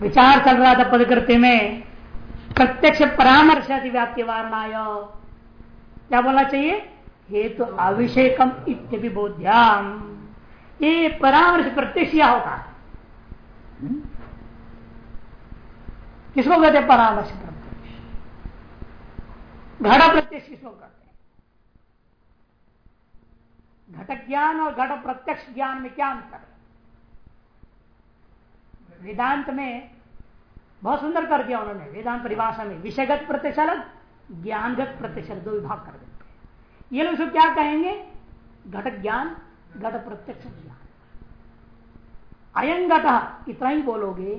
विचार चल रहा था पदकृत्य में, प्रत्यक्ष परामर्श व्याप्ति वारणाय। क्या बोलना चाहिए? हेतु तो अभिषेकम इत्यभिबोध्याम ये परामर्श प्रत्यक्ष क्या होता है हम्म? किसको कहते परामर्श प्रत्यक्ष? घड़ा प्रत्यक्ष किसको कहते घटक ज्ञान और घट प्रत्यक्ष ज्ञान में क्या अंतर है? वेदांत में बहुत सुंदर कर दिया उन्होंने। वेदांत परिभाषा में विषयगत प्रत्यक्ष ज्ञानगत प्रत्यक्ष दो विभाग कर देते ये लोग इसको क्या कहेंगे? घटक ज्ञान, घट प्रत्यक्ष ज्ञान। घट इतना ही बोलोगे,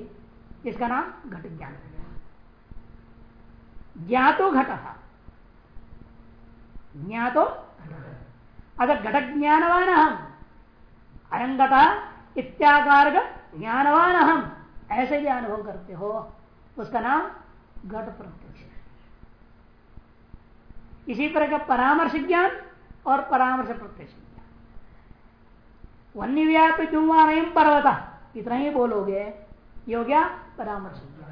इसका नाम घट ज्ञान ज्ञातो घट। ज्ञातो अगर घटक ज्ञानवान हम अयं घट इत्याकार ज्ञानवान हम ऐसे भी अनुभव करते हो। उसका नाम घट प्रत्यक्ष इसी तरह का परामर्श ज्ञान और परामर्श प्रत्यक्ष ज्ञान। वन्य व्याप जुम्वान पर्वत। इतना ही बोलोगे, ये हो गया परामर्श ज्ञान।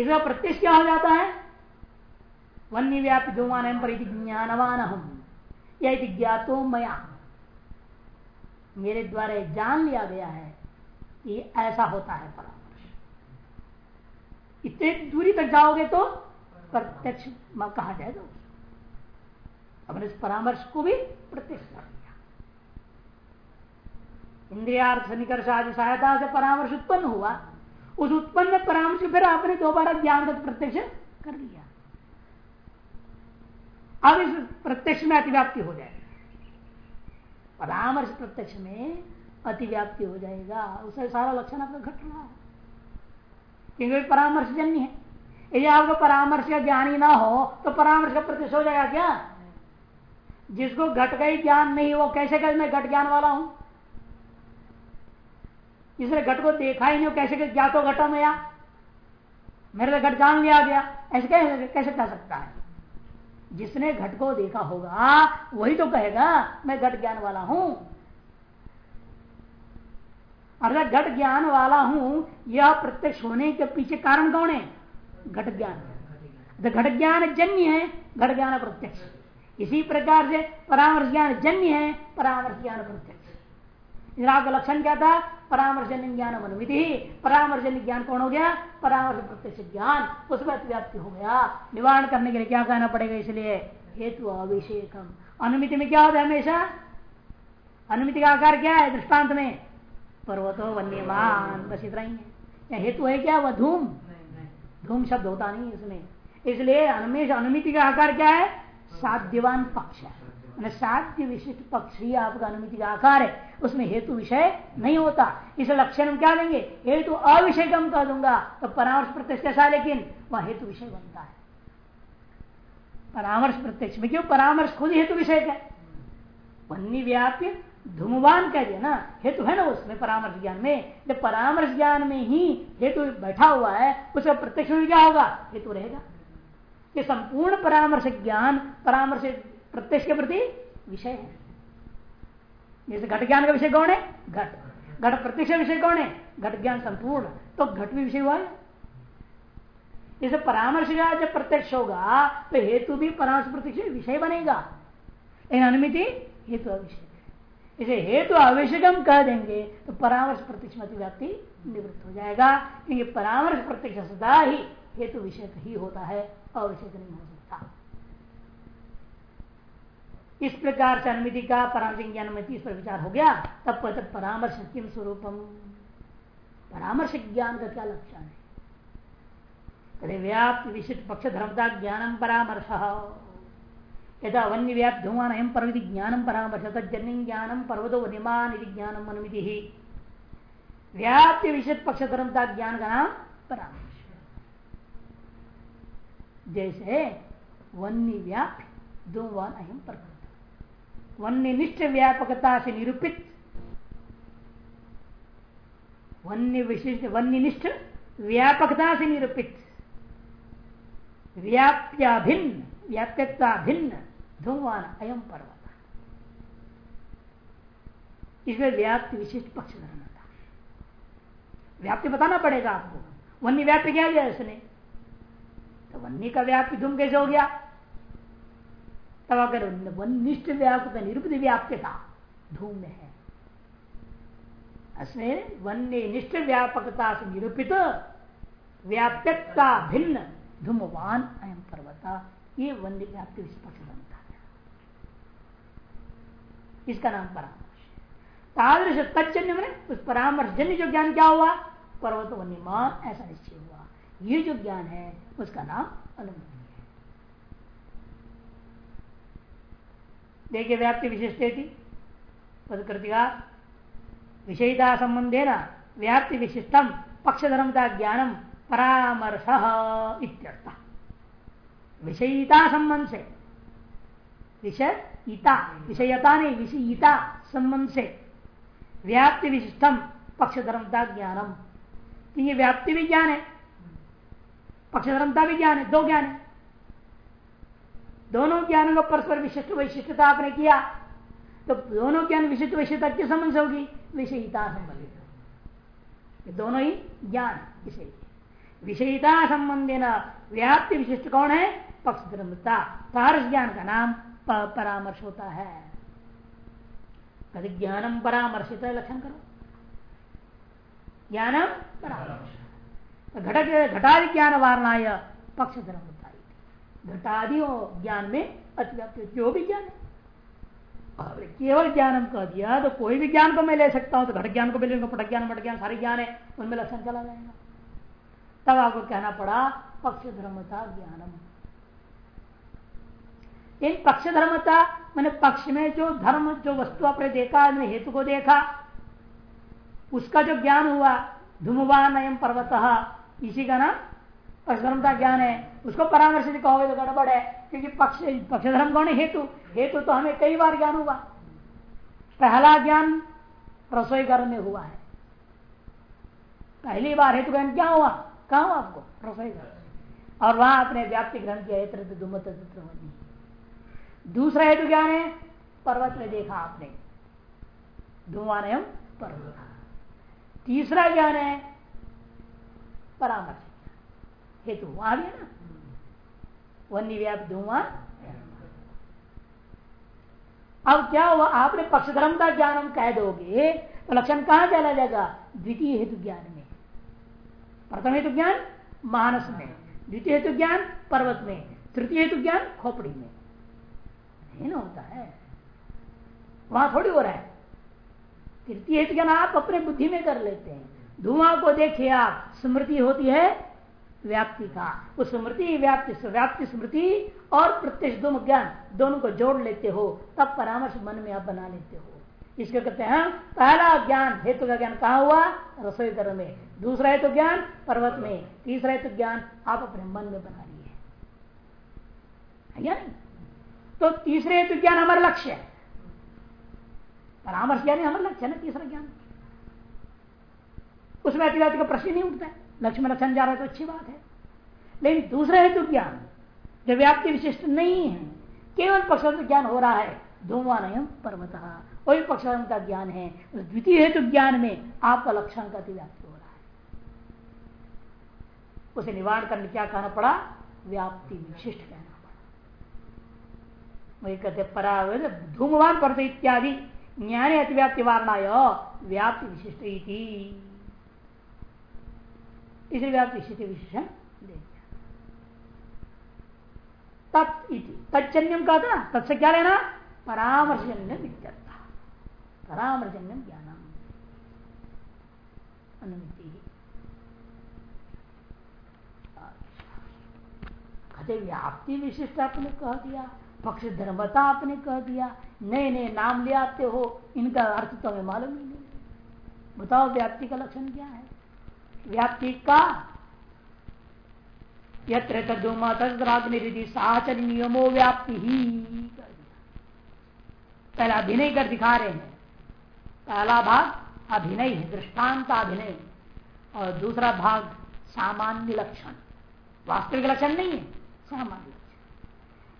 इसका प्रत्यक्ष क्या हो जाता है? वन्य व्याप जुम्वान पर ज्ञानवान हम यदि ज्ञातो मया। मेरे द्वारा जान लिया गया है कि ऐसा होता है परामर्श। इतने दूरी तक जाओगे तो प्रत्यक्ष कहा जाएगा अपने इस परामर्श को भी प्रत्यक्ष कर दिया। इंद्रियार्थ सन्निकर्ष आदि सहायता से परामर्श उत्पन्न हुआ। उस उत्पन्न परामर्श फिर आपने दोबारा ज्ञान प्रत्यक्ष कर लिया। अब इस प्रत्यक्ष में अतिव्याप्ति हो जाएगी। परामर्श प्रत्यक्ष में अतिव्याप्ति हो जाएगा। उससे सारा लक्षण आपका घट रहा है। क्योंकि परामर्श जन्य है। यदि आपको परामर्श का ज्ञान ही ना हो तो परामर्श का प्रत्यक्ष हो जाएगा क्या? जिसको घट का ही ज्ञान नहीं, वो कैसे कैसे मैं घट ज्ञान वाला हूँ? जिसने घट को देखा ही नहीं कैसे कैसे ज्ञातो घटा में या मेरे लिए घट जान लिया गया। ऐसे कैसे कैसे कह सकता है? जिसने घट को देखा होगा, वही तो कहेगा, मैं घट ज्ञान वाला हूँ। अर्थात घट ज्ञान वाला हूँ, यह प्रत्यक्ष होने के पीछे कारण कौन है? घट ज्ञान। तो घट ज्ञान जन्य है, घट ज्ञान प्रत्यक्ष। इसी प्रकार से परामर्श ज्ञान जन्य है, परामर्श ज्ञान प्रत्यक्ष। आपका लक्षण क्या था? परामर्शजन्य ज्ञान अनुमिति परामर्शजन्य ज्ञान कौन हो गया? परामर्श प्रत्यक्ष ज्ञान। उसमें अतिव्याप्ति हो गया। निवारण करने के लिए क्या कहना पड़ेगा इसलिए? हेतु अभिषेकम अनुमिति में क्या होता है हमेशा? अनुमिति का आकार क्या है? दृष्टांत में। पर्वतो वन्यमान। बस इतना ही है। हेतु है क्या वह धूम? धूम शब्द होता नहीं इसमें। इसलिए हमेशा अनुमिति का आकार क्या है? साध्यवान पक्ष है। साध्य विशिष्ट पक्ष ही आपका अनुमिति का आकार है। उसमें हेतु विषय नहीं होता। इस लक्षण में क्या देंगे? हेतु अविषय कम कर दूँगा। तो परामर्श प्रत्यक्ष कैसा लेकिन वह हेतु विषय बनता है। परामर्श प्रत्यक्ष में क्यों? परामर्श खुद हेतु विषय का वन्य व्याप्य धूमवान कह दिया ना, हेतु है ना उसमें परामर्श ज्ञान में? जब परामर्श ज्ञान में ही हेतु बैठा हुआ है, उसका प्रत्यक्ष में क्या होगा? हेतु रहेगा। ये संपूर्ण परामर्श ज्ञान, परामर्श प्रत्यक्ष के प्रति विषय है। जैसे घट ज्ञान का विषय कौन है? घट। घट प्रत्यक्ष विषय कौन है? घट ज्ञान संपूर्ण। तो घट भी विषय हुआ है। जैसे परामर्श का जब प्रत्यक्ष होगा तो हेतु भी परामर्श प्रत्यक्ष विषय बनेगा। इन अनुमिति हेतु अविषय इसे हेतु आवश्यकम कह देंगे तो परामर्श प्रत्यक्ष व्याप्ति निवृत्त हो जाएगा। क्योंकि परामर्श प्रत्यक्ष सदा ही हेतु विषय ही होता है अविषय नहीं हो सकता। इस प्रकार से अनुमिति का परामर्श ज्ञान में इस पर विचार हो गया, तब तब परामर्श किम स्वरूपम? परामर्श ज्ञान का क्या लक्षण है? व्याप्त विशिष्ट पक्ष धर्मता ज्ञानम परामर्श। यदा वन्य व्याप्त धुमान एम परमिति ज्ञानम परामर्श तजन्य ज्ञानम पर्वतो वनिमान ज्ञानम अनुमिति व्याप्त विशिष्ट पक्ष धर्मता ज्ञान का नाम परामर्श। जैसे वन्य व्याप्त धुमान अहम पर्वत। वन्यनिष्ठ व्यापकता से निरूपित। वन्य विशिष्ट वन्यनिष्ठ व्यापकता से निरूपित। व्याप्या भिन्न व्याप्यता भिन्न धूमवान अयम पर्वत। इसमें व्याप्ति विशिष्ट पक्ष धर्म था। व्याप्ति बताना पड़ेगा आपको। वन्य व्याप्ति क्या दिया इसने? तो वन्य का व्याप्ति धूम कैसे हो गया? तब अगर वनिष्ठ व्याप्त निरुपति व्याप्ति था, धूम में है। इसमें वन्य निष्ठ व्यापकता से निरूपित व्याप्यता भिन्न, धूमवान अयम पर्वता ये वन्य व्याप्ति स्पष्ट बनता इसका नाम परामर्श तादृश तजन्य मैंने उस परामर्श जन्य जो ज्ञान क्या हुआ? पर्वत वन्यमान ऐसा निश्चय हुआ। ये जो ज्ञान है, उसका नाम अनुभूति है। देखिए व्याप्ति विशिष्ट थी पदकृतिका विषयता संबंधे न व्याप्ति विशिष्टम पक्ष धर्मता ज्ञानम परामर्श इत्यर्थ। विषयता संबंध से विषयता विषयता नहीं विषयता संबंध। से व्याप्ति विशिष्टम पक्ष धर्मता ज्ञानम तो ये व्याप्ति भी ज्ञान है पक्ष धर्मता भी ज्ञान है दो ज्ञान। है दोनों ज्ञानों को परस्पर विशिष्ट वैशिष्टता आपने किया तो दोनों ज्ञान विशिष्ट वैशिष्टता किस संबंध से होगी, विषयता संबंधित। दोनों ही ज्ञान विषय। विषयता संबंधी न व्याप्ति विशिष्ट कौन है? पक्ष धर्मता पारस ज्ञान का नाम। परामर्श होता है। कभी ज्ञानम परामर्शित लक्षण करो। ज्ञानम परामर्श। तो घटक घटादि ज्ञान वारणाय पक्ष धर्म होता है घटादि ज्ञान में अतिव्याप्ति जो भी ज्ञान है। केवल ज्ञानम कह दिया तो कोई भी ज्ञान को मैं ले सकता हूँ तो घट ज्ञान को भी लेंगे, पट ज्ञान मट ज्ञान, सारे ज्ञान है, उनमें लक्षण चला जाएगा। तब आपको कहना पड़ा पक्ष धर्मता ज्ञानम। इन पक्ष धर्मता मैंने पक्ष में जो धर्म, जो वस्तु आपने देखा हेतु को देखा, उसका जो ज्ञान हुआ धूमवान एम पर्वत, इसी का नाम पक्ष धर्म का ज्ञान है। उसको परामर्शित कहोगे तो गड़बड़ है, क्योंकि पक्ष पक्ष धर्म कौन है? हेतु। हेतु तो हमें कई बार ज्ञान हुआ। पहला ज्ञान रसोई घर में हुआ है। पहली बार हेतु ज्ञान क्या हुआ? कहा हुआ आपको? रसोई घर। और वहाँ आपने व्याप्ति ग्रहण किया दूसरा हेतु ज्ञान है? पर्वत में देखा आपने। धुआँ पर्वत तीसरा ज्ञान है? परामर्श। हेतु वहाँ भी है ना? वन्य व्याप धुआँ। अब क्या हुआ? आपने पक्ष धर्म का ज्ञान हम कह दोगे तो लक्षण कहाँ चला जाएगा? द्वितीय हेतु ज्ञान में। प्रथम हेतु ज्ञान मानस में, द्वितीय हेतु ज्ञान पर्वत में, तृतीय हेतु ज्ञान खोपड़ी में। नहीं होता है। वहाँ थोड़ी हो रहा है। तृतीय हेतु ज्ञान आप अपने बुद्धि में कर लेते हैं। धुआँ को देखिए आप, स्मृति होती है व्याप्ति का। उस स्मृति, व्याप्ति व्याप्ति, स्मृति और प्रत्यक्ष दो ज्ञान दोनों को जोड़ लेते हो, तब परामर्श मन में आप बना लेते हो। इसके कहते हैं, पहला ज्ञान हेतु का ज्ञान कहा हुआ? रसोई घर में। दूसरा हेतु ज्ञान पर्वत में। तीसरा हेतु ज्ञान आप अपने मन में बना लिए। नहीं? तो तीसरे हेतु ज्ञान हमारा लक्ष्य है। परामर्श ज्ञान हमारा लक्ष्य है ना, तीसरा ज्ञान। उसमें अतिवादी का प्रश्न नहीं उठता है। लक्ष्य में लक्षण जा रहा है तो अच्छी बात है। लेकिन दूसरा हेतु ज्ञान, जो व्याप्ति विशिष्ट नहीं है, केवल पक्ष ज्ञान हो रहा है धूमान पर्वत, वही पक्ष का ज्ञान है। द्वितीय हेतु ज्ञान में आपका लक्षण का व्याप्ति हो रहा है। उसे निवारण करने क्या कहना पड़ा? व्याप्ति विशिष्ट कहना वही कहते परा धूमवान पर्वत इत्यादि। ज्ञान अतिव्याप्ति वारणाय, व्याप्ति विशिष्ट इसलिए व्याप्ति स्थिति विशेषण दे दिया। तत्जन्यम का था तत्से क्या लेना परामर्शजन्य विद्यता परामर्शजन्यम ज्ञान अनुमति। कहते व्याप्ति विशिष्ट आपने कह दिया? पक्ष धर्मता आपने कह दिया। नए नए नाम ले आते हो, इनका अर्थ तो हमें मालूम ही। नहीं बताओ, व्याप्ति का लक्षण क्या है? व्याप्ति का यत्र तदुमतराग्निधि साचर नियमो व्याप्ति ही कर दिया। पहला अभिनय कर दिखा रहे हैं। पहला भाग अभिनय है, दृष्टांत अभिनय। और दूसरा भाग सामान्य लक्षण। वास्तविक लक्षण नहीं है, सामान्य।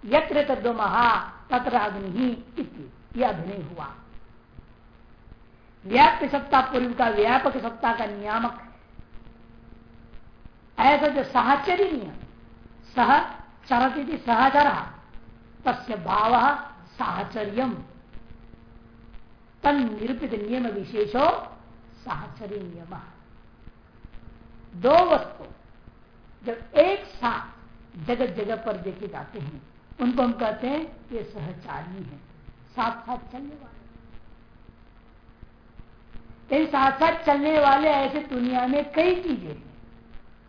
यत्र तद्महा तत्र अग्नि ही यह अभिनय हुआ। व्याप्त सत्ता पूर्व का, व्यापक सत्ता का नियामक ऐसा जो सहचरी नियम, सह चरती सहचर, तस्य भाव साहचर्य तन निरूपित नियम विशेषो साहचर्य नियम। दो वस्तु, जब एक साथ जगह जगह पर देखे जाते हैं उनको हम कहते हैं, ये सहचारी है। साथ साथ चलने वाले इन साथ साथ चलने वाले ऐसे दुनिया में कई चीज़ें हैं,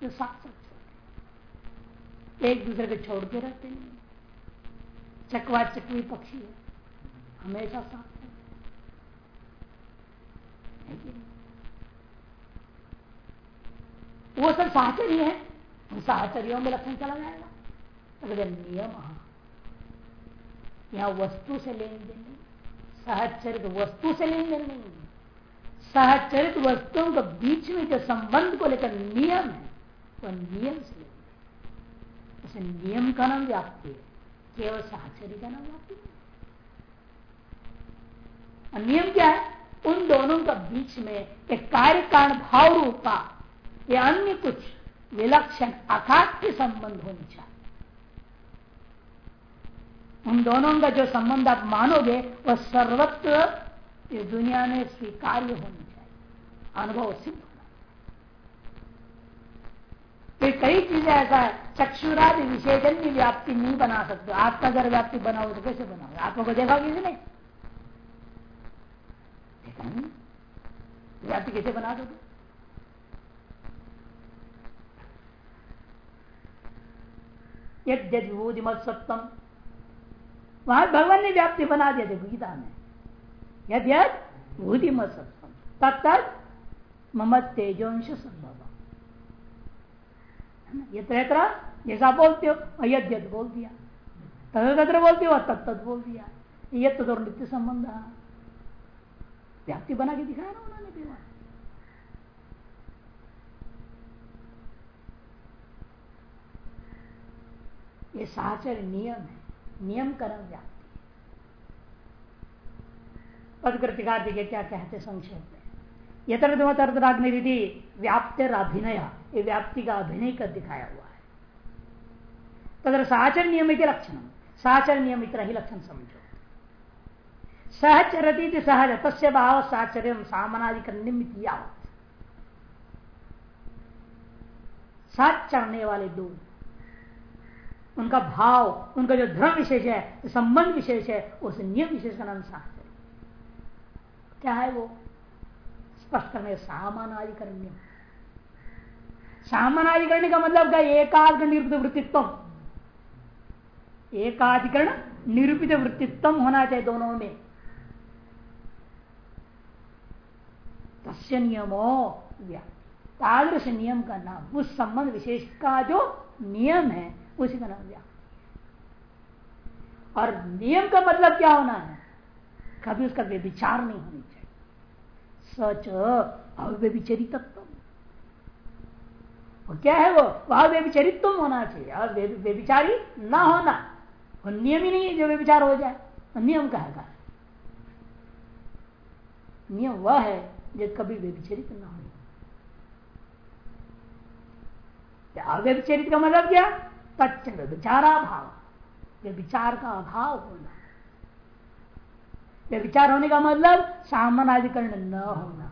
जो साथ साथ चलते एक दूसरे को छोड़ के रहते नहीं चकवा चकवी पक्षी है। हमेशा साथ वो सब साहचर्य है। उन साहचर्यों में लक्षण चला जाएगा। अगर नियम यहाँ वस्तु से लेन देन सहचरित वस्तु से लेन देन नहीं सहचरित वस्तुओं के बीच में जो संबंध को लेकर नियम है वह नियम से लेन उसे नियम का नाम व्याप्ति है। केवल सहचर्य का नाम व्याप्ति नियम क्या है? उन दोनों का बीच में एक कार्य कारण भाव रूपा या अन्य कुछ विलक्षण अकाट्य संबंध होनी चाहिए। उन दोनों का जो संबंध आप मानोगे, वह सर्वत्र इस दुनिया में स्वीकार्य होनी चाहिए। अनुभव सिद्ध होना तो कई चीज़ें ऐसा है, चक्षुरादि विशेषण की व्याप्ति नहीं बना सकते। आपका अगर व्याप्ति बनाओ तो कैसे बनाओगे आपको को देखा किसी ने? व्याप्ति कैसे बना दोगे? यद विभूति मत सप्तम वहाँ भगवान ने व्याप्ति बना दिया, देखो, गीता में। यद यद भूति मत सप्तम तब तक मम तेजोंश संभव यत्र यत्र जैसा बोलते हो अयद यद बोल दिया। तद तत्र बोलते हो तब तद बोल दिया। यद तो नित्य संबंध व्याप्ति बना के दिखाया ना उन्होंने भी वहाँ। ये साचर नियम है। नियम व्याप्ति। पदकृतिकार जी के क्या कहते संक्षेप में? ये व्याप्ति का अभिनय कर दिखाया हुआ है। तथा साचर लक्षण। साचर नियम इतना ही लक्षण समझो। सहचरती सहज, तस्य भाव साचर्य सामनाधिकरण साथ चढ़ने वाले दो उनका भाव, उनका जो धर्म विशेष है संबंध विशेष है, उस नियम विशेष का नाम साहचर्य क्या है वो? स्पष्ट करने सामानाधिकरण नियम। सामानाधिकरण का मतलब क्या? एकाधिकरण निरूपित वृत्तित्व एकाधिकरण निरूपित वृत्तित्व होना चाहिए दोनों में। तस्य नियमो तादृश नियम का नाम, उस संबंध विशेष का जो नियम है उसी का नाम व्याप्ति और नियम का मतलब क्या होना है? कभी उसका व्यभिचार नहीं होनी चाहिए। सच अव्यभिचरितत्व और क्या है वो? वह व्यभिचरित्व होना चाहिए। और व्यभिचारी ना होना। और नियम ही नहीं है जो व्यभिचार हो जाए। नियम कहेगा नियम वह है जो कभी व्यभिचरित ना हो। अव्यभिचरित का मतलब क्या? तच्च विचारा भाव विचार का अभाव होना। विचार होने का मतलब सामानाधिकरण न होना।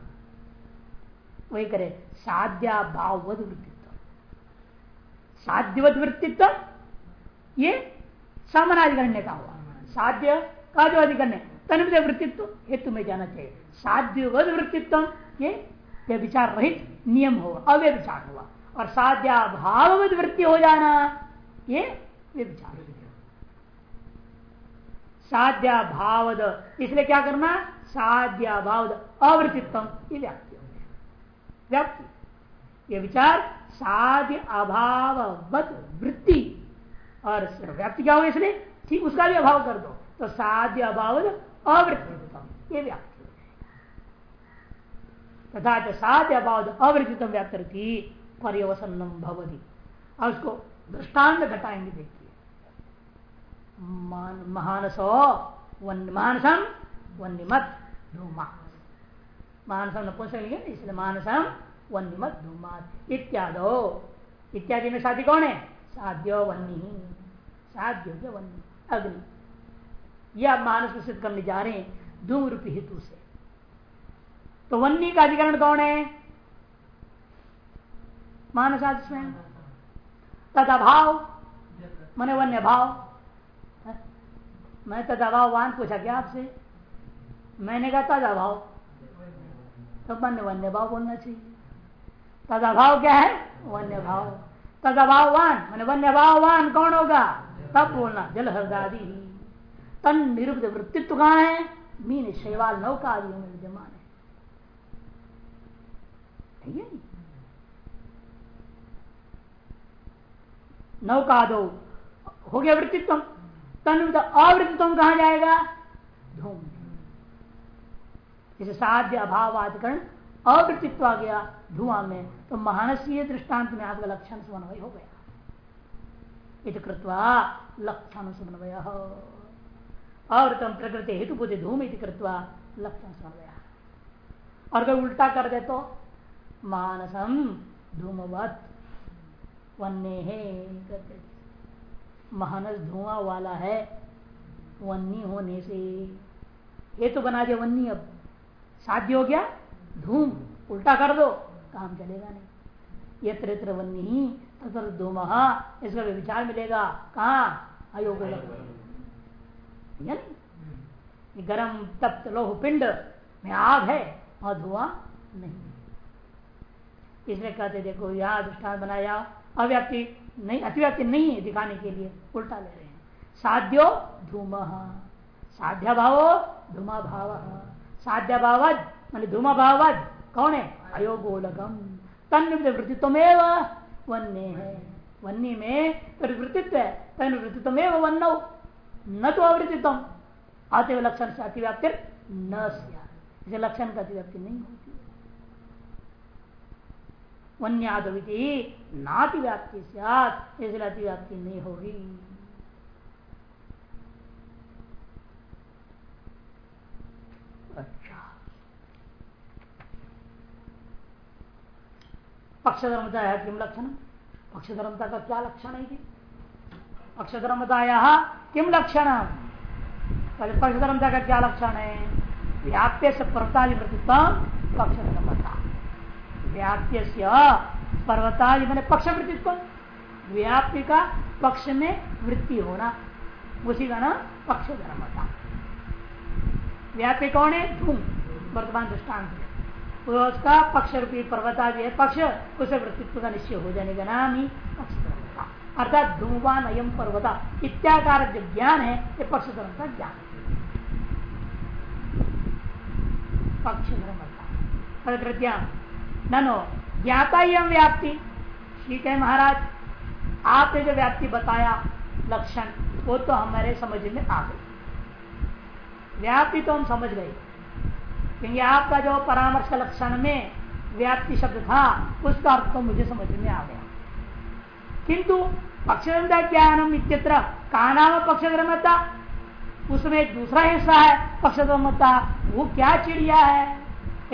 वही करे साध्या भाववध वृत्तित्व। साध्यवत वृत्तित्व, ये सामानाधिकरण का हुआ। साध्य का जो अधिकरण है तन वृत्तित्व हेतु में जाना चाहिए। साध्यवध वृत्तित्व, ये विचार रहित नियम हुआ अव्यविचार हुआ। और साध्या भाववत वृत्ति हो जाना। ये विचार साध्या भावद इसलिए क्या करना? साध्या भावद अवृत्तित्व ये व्याप्ति हो गया। व्याप्ति। ये विचार साध्य अभाववत वृत्ति। और व्याप्ति क्या हो इसलिए? ठीक उसका भी अभाव कर दो। तो साध्य अभाव अवृत्तित्व ये व्याप्ति तथा साध्य अभाव अवृत्तित्व व्याप्ति पर्यवसन्नम भवती। और उसको दृष्टांत घटाएँगे, देखिए। महानसो मानसम वन्यमत धूमा मानसम न पूछ लेंगे? इसलिए मानसम वन्यमत धूमा इत्यादो। इत्यादि में साथी कौन है? साध्यो वन्नी। साध्यो वन्नी। अग्नि। यह मानस को सिद्ध करने जा रहे हैं धूम रूपी हेतु से। तो वन्नी का अधिकरण कौन है? मानस स्वयं तद अभाव मैंने वन्य भाव मैं तद अभाव वान पूछा क्या आपसे? मैंने कहा तद अभाव तो वन्य वन्य भाव बोलना चाहिए। तद अभाव क्या है? वन्य भाव। तद अभाववान मैंने वन्य भाववान कौन होगा? तब बोलना जल हृदादि ही। तन निरुक्त वृत्तित्व कहाँ है? मीन शैवाल नौका आदि में विद्यमान है। ठीक है? नौका दो हो गया वृत्तित्व तन अवृत्तित्व कहा जाएगा? धूम। जैसे साध्य अभाव आदिकरण अवृत्तित्व आ गया धुआँ में। तो महानसीय दृष्टांत में आपका लक्षण समन्वय हो गया। इत कृत्वा लक्षण समन्वय। और तम प्रकृति हेतु बुद्धि धूम इत कृत्वा लक्षण समन्वय। और कोई उल्टा कर दे तो मानसम धूमवत। वन्य है महानस धुआँ वाला है, वन्नी होने से। हेतु बना दे वन्नी अब। साध्य हो गया? धूम, उल्टा कर दो, काम चलेगा नहीं। यत्र यत्र वन्नी तथा धूम, इसका विचार मिलेगा। कहा? अयोग गरम, तप्त, लोह, पिंड में आग है और धुआँ नहीं इसलिए कहते देखो, यह दृष्टान बनाया अव्याप्ति नहीं, अतिव्याप्ति नहीं है दिखाने के लिए, उल्टा ले रहे हैं। साध्यो धूम। साध्य भाव धूमा भाव साध्य भावद मान धूमा भावद कौन है? अयोगोलगम तन वृत्तित्व वन्य है। वन्य में वृत्तित्व है। तन वृत्तित्व वन्य न तो अवृत्तित्व आते लक्षण से अतिव्याप्ति न लक्षण का अतिव्याप्ति नहीं होती वन्यादविति। नातिव्याप्ति इसलिए अतिव्याप्ति नहीं होगी। अच्छा। पक्षधर्मता है किम लक्षण? पक्षधर्मता का क्या लक्षण है पक्षधर्मताया किम लक्षण पक्षधर्मता का क्या लक्षण है? व्याप्य से पर्वताधिपतित्व पक्षधर्मता। व्याप्य पर्वतादि मैंने पक्ष वृत्तित्व व्याप्ति का पक्ष में वृत्ति होना। उसी का नाम पक्ष धर्मता व्याप्य कौन है? धूम वर्तमान दृष्टांत उसका पक्ष रूपी पर्वतादि है, पक्ष, उसे वृत्तित्व का निश्चय हो जाने का नाम ही पक्ष धर्मता अर्थात धूमवान अयम पर्वता, इत्याकार जो ज्ञान है, ये पक्ष धर्म का ज्ञान पक्ष धर्मता ननो ज्ञाता ही हम व्याप्ति। ठीक है महाराज, आपने जो व्याप्ति बताया, लक्षण, वो तो हमारे समझ में आ गई। व्याप्ति तो हम समझ गए, क्योंकि आपका जो परामर्श लक्षण में व्याप्ति शब्द था, उसका अर्थ तो मुझे समझ में आ गया। किंतु पक्षधर्मता ज्ञानम इत्यत्र का नाम पक्षधर्मता उसमें एक दूसरा हिस्सा है पक्षधर्मता वो क्या चिड़िया है?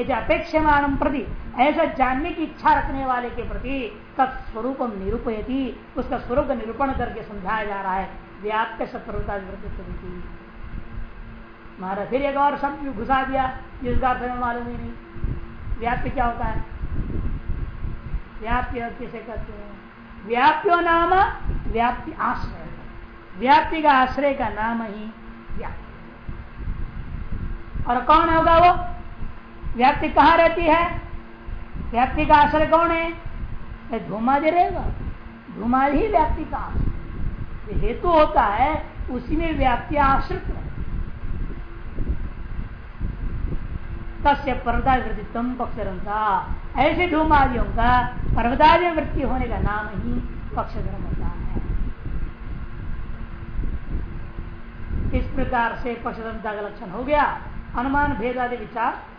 अपेक्षमान प्रति, ऐसा जानने की इच्छा रखने वाले के प्रति तत्स्वरूप निरूपयती, उसका स्वरूप निरूपण करके समझाया जा रहा है। व्याप्त सत्प्रवृत्ता महाराज, फिर एक और शब्द घुसा दिया, जिसका अर्थ मालूम ही नहीं। व्याप्य क्या होता है? व्याप्य किसे कहते हैं? व्याप्यो नाम व्याप्ति आश्रय। व्याप्ति का आश्रय का नाम ही व्याप्ति। और कौन होगा वो? व्याप्ति कहाँ रहती है? व्याप्ति का आश्रय कौन है? धूमा दे रहेगा। धूमा ही व्याप्ति का आश्रय। हेतु होता है, उसी में व्याप्ति आश्रित तस्य वृत्तित्व पक्षधर्मता ऐसे धूमादियों का पर्वतादि वृत्ति होने का नाम ही पक्षधर्म होता है। इस प्रकार से पक्षधर्मता का लक्षण हो गया। अनुमान, भेद आदि विचार